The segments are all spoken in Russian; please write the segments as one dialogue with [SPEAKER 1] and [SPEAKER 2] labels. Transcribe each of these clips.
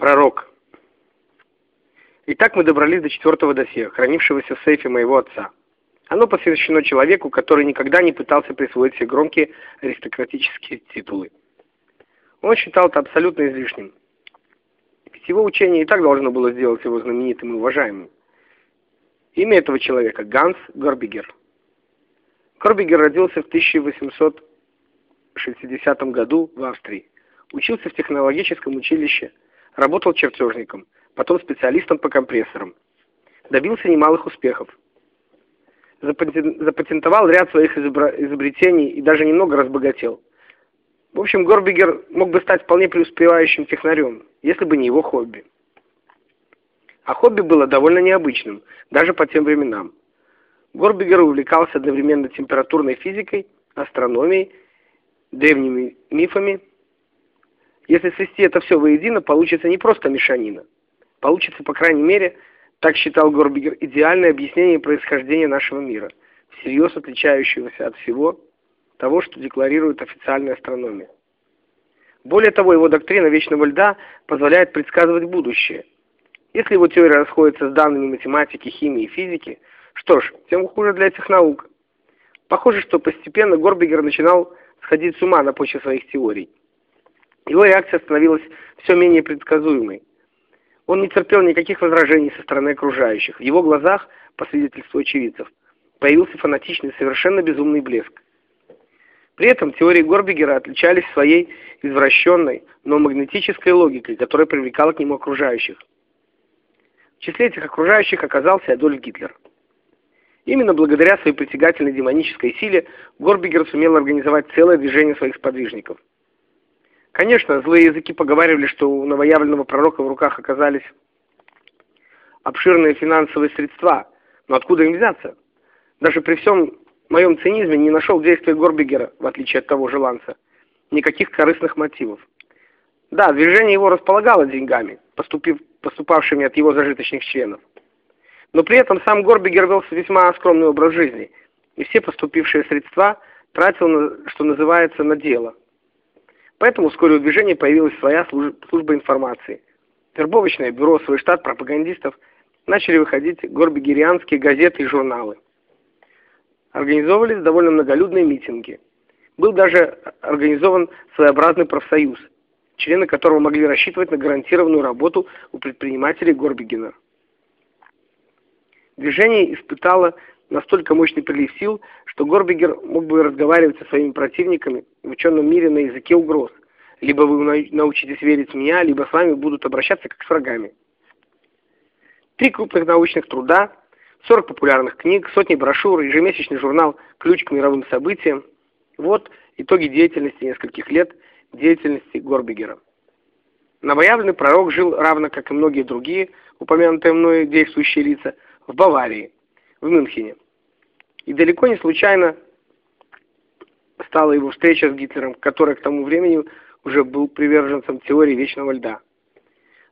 [SPEAKER 1] Пророк. Итак, мы добрались до четвертого досье, хранившегося в сейфе моего отца. Оно посвящено человеку, который никогда не пытался присвоить себе громкие аристократические титулы. Он считал это абсолютно излишним. Ведь его учение и так должно было сделать его знаменитым и уважаемым. Имя этого человека – Ганс Горбигер. Горбигер родился в 1860 году в Австрии. Учился в технологическом училище – Работал чертежником, потом специалистом по компрессорам. Добился немалых успехов. Запатентовал ряд своих изобретений и даже немного разбогател. В общем, Горбигер мог бы стать вполне преуспевающим технарем, если бы не его хобби. А хобби было довольно необычным, даже по тем временам. Горбигер увлекался одновременно температурной физикой, астрономией, древними мифами если свести это все воедино, получится не просто мешанина. Получится, по крайней мере, так считал Горбигер, идеальное объяснение происхождения нашего мира, всерьез отличающегося от всего того, что декларирует официальная астрономия. Более того, его доктрина вечного льда позволяет предсказывать будущее. Если его теория расходится с данными математики, химии и физики, что ж, тем хуже для этих наук. Похоже, что постепенно Горбигер начинал сходить с ума на почве своих теорий. Его реакция становилась все менее предсказуемой. Он не терпел никаких возражений со стороны окружающих. В его глазах, по свидетельству очевидцев, появился фанатичный, совершенно безумный блеск. При этом теории Горбигера отличались своей извращенной, но магнетической логикой, которая привлекала к нему окружающих. В числе этих окружающих оказался Адольф Гитлер. Именно благодаря своей притягательной демонической силе Горбигер сумел организовать целое движение своих сподвижников – Конечно, злые языки поговаривали, что у новоявленного пророка в руках оказались обширные финансовые средства, но откуда им взяться? Даже при всем моем цинизме не нашел действия Горбигера, в отличие от того же Ланса, никаких корыстных мотивов. Да, движение его располагало деньгами, поступив, поступавшими от его зажиточных членов. Но при этом сам Горбигер вел весьма скромный образ жизни, и все поступившие средства тратил, на, что называется, на дело. Поэтому вскоре у движения появилась своя служба информации. Вербовочное бюро, свой штат пропагандистов начали выходить горбигерианские газеты и журналы. Организовывались довольно многолюдные митинги. Был даже организован своеобразный профсоюз, члены которого могли рассчитывать на гарантированную работу у предпринимателей Горбигена. Движение испытало настолько мощный прилив сил, что Горбигер мог бы разговаривать со своими противниками в ученом мире на языке угроз. Либо вы научитесь верить в меня, либо с вами будут обращаться как с врагами. Три крупных научных труда, 40 популярных книг, сотни брошюр, ежемесячный журнал «Ключ к мировым событиям». Вот итоги деятельности нескольких лет деятельности Горбигера. Новоявленный пророк жил, равно как и многие другие, упомянутые мной действующие лица, в Баварии, в Мюнхене. И далеко не случайно стала его встреча с Гитлером, который к тому времени уже был приверженцем теории вечного льда.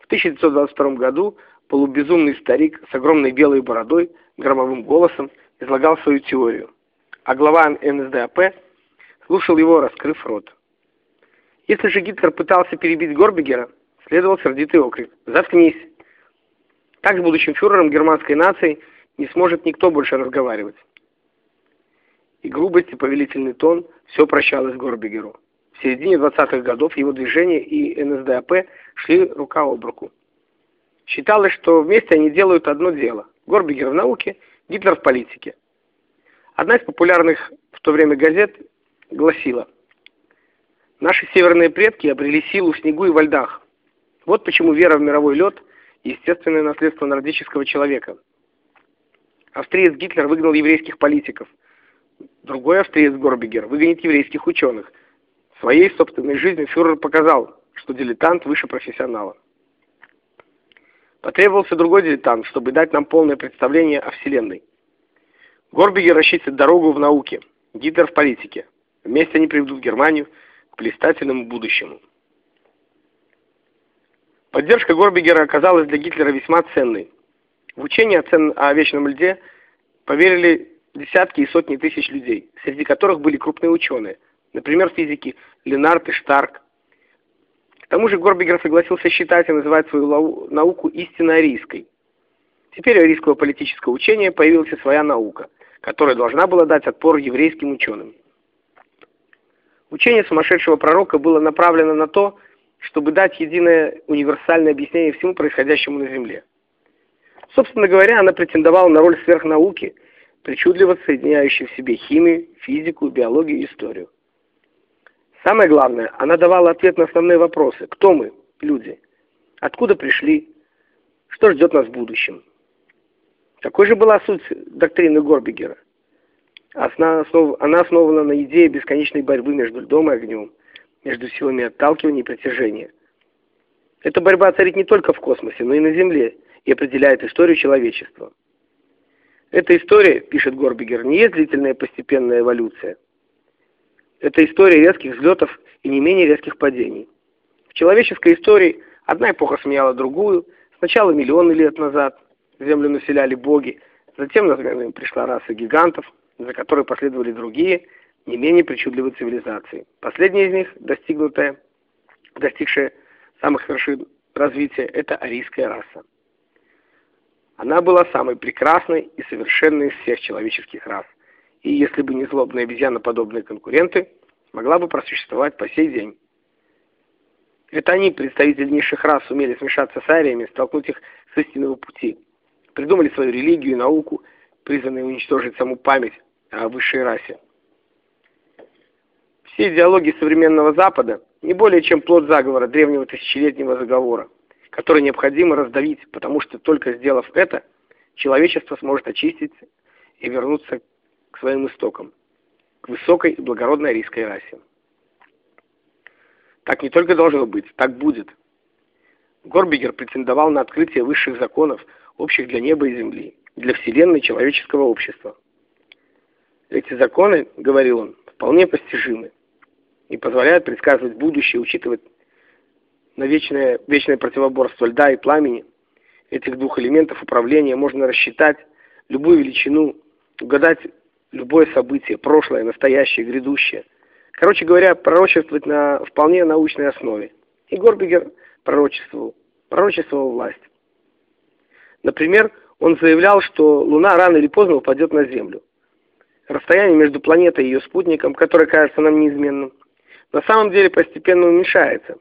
[SPEAKER 1] В 1922 году полубезумный старик с огромной белой бородой, громовым голосом излагал свою теорию, а глава НСДАП слушал его, раскрыв рот. Если же Гитлер пытался перебить Горбигера, следовал сердитый окрик «Заткнись!». Так с будущим фюрером германской нации не сможет никто больше разговаривать. И грубость, и повелительный тон все прощалось Горбигеру. В середине 20-х годов его движение и НСДАП шли рука об руку. Считалось, что вместе они делают одно дело. Горбигер в науке, Гитлер в политике. Одна из популярных в то время газет гласила «Наши северные предки обрели силу в снегу и во льдах. Вот почему вера в мировой лед – естественное наследство нордического человека». Австриец Гитлер выгнал еврейских политиков. Другой австриец Горбигер выгонит еврейских ученых. Своей собственной жизнью фюрер показал, что дилетант выше профессионала. Потребовался другой дилетант, чтобы дать нам полное представление о Вселенной. Горбигер рассчитывает дорогу в науке, Гитлер в политике. Вместе они приведут Германию к блистательному будущему. Поддержка Горбигера оказалась для Гитлера весьма ценной. В учение о, цен... о вечном льде поверили десятки и сотни тысяч людей, среди которых были крупные ученые, например, физики Ленард и Штарк. К тому же Горбигер согласился считать и называть свою науку истинно арийской. Теперь у арийского политического учения появилась своя наука, которая должна была дать отпор еврейским ученым. Учение сумасшедшего пророка было направлено на то, чтобы дать единое универсальное объяснение всему происходящему на Земле. Собственно говоря, она претендовала на роль сверхнауки, причудливо соединяющей в себе химию, физику, биологию и историю. Самое главное, она давала ответ на основные вопросы. Кто мы, люди? Откуда пришли? Что ждет нас в будущем? Какой же была суть доктрины Горбигера? Она основана на идее бесконечной борьбы между льдом и огнем, между силами отталкивания и притяжения. Эта борьба царит не только в космосе, но и на Земле и определяет историю человечества. Эта история, пишет Горбигер, не есть длительная постепенная эволюция. Это история резких взлетов и не менее резких падений. В человеческой истории одна эпоха сменяла другую, сначала миллионы лет назад Землю населяли боги, затем на смену им пришла раса гигантов, за которой последовали другие, не менее причудливые цивилизации. Последняя из них, достигнутая, достигшая самых вершин развития, это арийская раса. Она была самой прекрасной и совершенной из всех человеческих рас, и если бы не злобные обезьяноподобные конкуренты, могла бы просуществовать по сей день. Это они, представители низших рас, сумели смешаться с ариями, столкнуть их с истинного пути, придумали свою религию и науку, призванные уничтожить саму память о высшей расе. Все идеологии современного Запада не более чем плод заговора древнего тысячелетнего заговора, который необходимо раздавить, потому что только сделав это, человечество сможет очиститься и вернуться к своим истокам, к высокой и благородной арийской расе. Так не только должно быть, так будет. Горбигер претендовал на открытие высших законов, общих для неба и земли, для вселенной человеческого общества. Эти законы, говорил он, вполне постижимы и позволяют предсказывать будущее, учитывать на вечное, вечное противоборство льда и пламени. Этих двух элементов управления можно рассчитать любую величину, угадать любое событие, прошлое, настоящее, грядущее. Короче говоря, пророчествовать на вполне научной основе. И Горбигер пророчествовал, пророчествовал власть. Например, он заявлял, что Луна рано или поздно упадет на Землю. Расстояние между планетой и ее спутником, которое кажется нам неизменным, на самом деле постепенно уменьшается.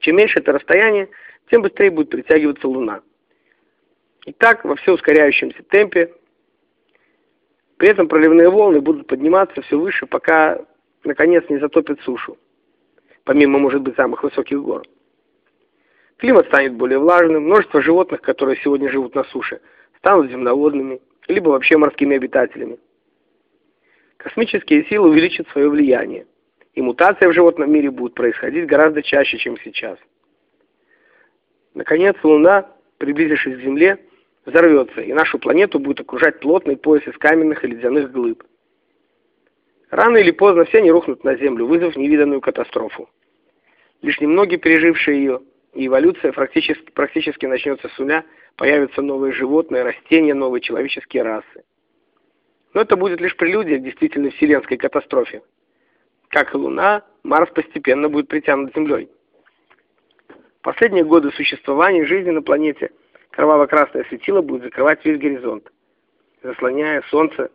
[SPEAKER 1] Чем меньше это расстояние, тем быстрее будет притягиваться Луна. И так во все ускоряющемся темпе. При этом проливные волны будут подниматься все выше, пока наконец не затопят сушу, помимо, может быть, самых высоких гор. Климат станет более влажным, множество животных, которые сегодня живут на суше, станут земноводными, либо вообще морскими обитателями. Космические силы увеличат свое влияние, и мутация в животном мире будет происходить гораздо чаще, чем сейчас. Наконец, Луна, приблизившись к Земле, взорвется, и нашу планету будет окружать плотный пояс из каменных и ледяных глыб. Рано или поздно все они рухнут на Землю, вызвав невиданную катастрофу. Лишь немногие, пережившие ее, и эволюция практически, практически начнется с нуля, появятся новые животные, растения, новые человеческие расы. Но это будет лишь прелюдия к действительно вселенской катастрофе. Как и Луна, Марс постепенно будет притянут Землей. Последние годы существования жизни на планете кроваво-красное светило будет закрывать весь горизонт, заслоняя Солнце.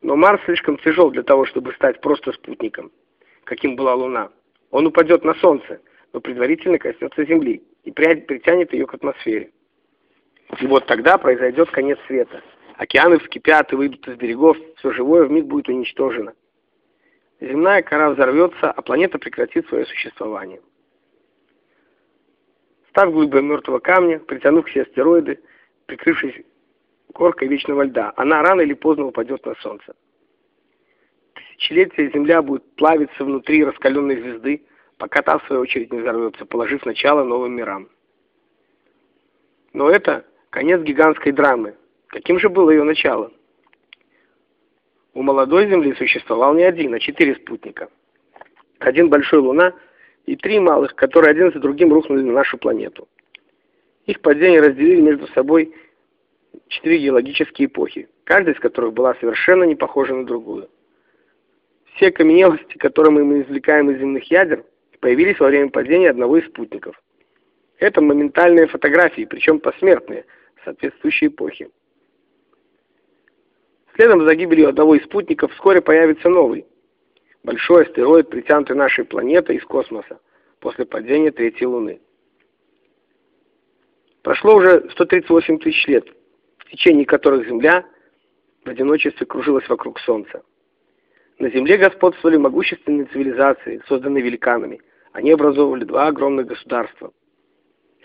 [SPEAKER 1] Но Марс слишком тяжел для того, чтобы стать просто спутником, каким была Луна. Он упадет на Солнце, но предварительно коснется Земли и притянет ее к атмосфере. И вот тогда произойдет конец света. Океаны вскипят и выйдут из берегов, все живое в миг будет уничтожено. Земная кора взорвется, а планета прекратит свое существование. Став глыбой мертвого камня, притянув себе астероиды, прикрывшись коркой вечного льда, она рано или поздно упадет на Солнце. Тысячелетия Земля будет плавиться внутри раскаленной звезды, пока та, в свою очередь, не взорвется, положив начало новым мирам. Но это конец гигантской драмы. Каким же было ее начало? У молодой Земли существовал не один, а четыре спутника. Один большой Луна и три малых, которые один за другим рухнули на нашу планету. Их падение разделили между собой четыре геологические эпохи, каждая из которых была совершенно не похожа на другую. Все каменелости, которые мы извлекаем из земных ядер, появились во время падения одного из спутников. Это моментальные фотографии, причем посмертные, соответствующей эпохи. Следом за гибелью одного из спутников вскоре появится новый. Большой астероид, притянутый нашей планетой из космоса после падения третьей Луны. Прошло уже 138 тысяч лет, в течение которых Земля в одиночестве кружилась вокруг Солнца. На Земле господствовали могущественные цивилизации, созданные великанами. Они образовывали два огромных государства.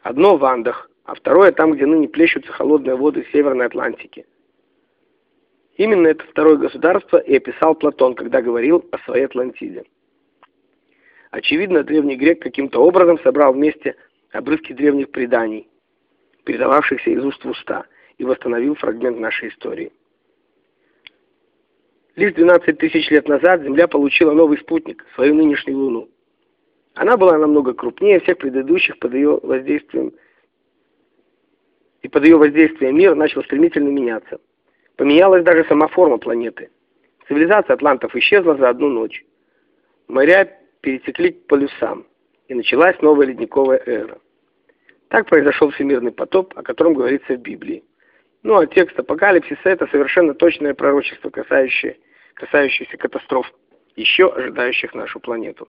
[SPEAKER 1] Одно в Андах, а второе там, где ныне плещутся холодные воды Северной Атлантики. Именно это второе государство и описал Платон, когда говорил о своей Атлантиде. Очевидно, древний грек каким-то образом собрал вместе обрывки древних преданий, передававшихся из уст в уста, и восстановил фрагмент нашей истории. Лишь 12 тысяч лет назад Земля получила новый спутник, свою нынешнюю Луну. Она была намного крупнее всех предыдущих под ее воздействием, и под ее воздействием мир начал стремительно меняться. Поменялась даже сама форма планеты. Цивилизация атлантов исчезла за одну ночь. Моря перетекли к полюсам, и началась новая ледниковая эра. Так произошел всемирный потоп, о котором говорится в Библии. Ну а текст апокалипсиса – это совершенно точное пророчество, касающее, касающееся катастроф, еще ожидающих нашу планету.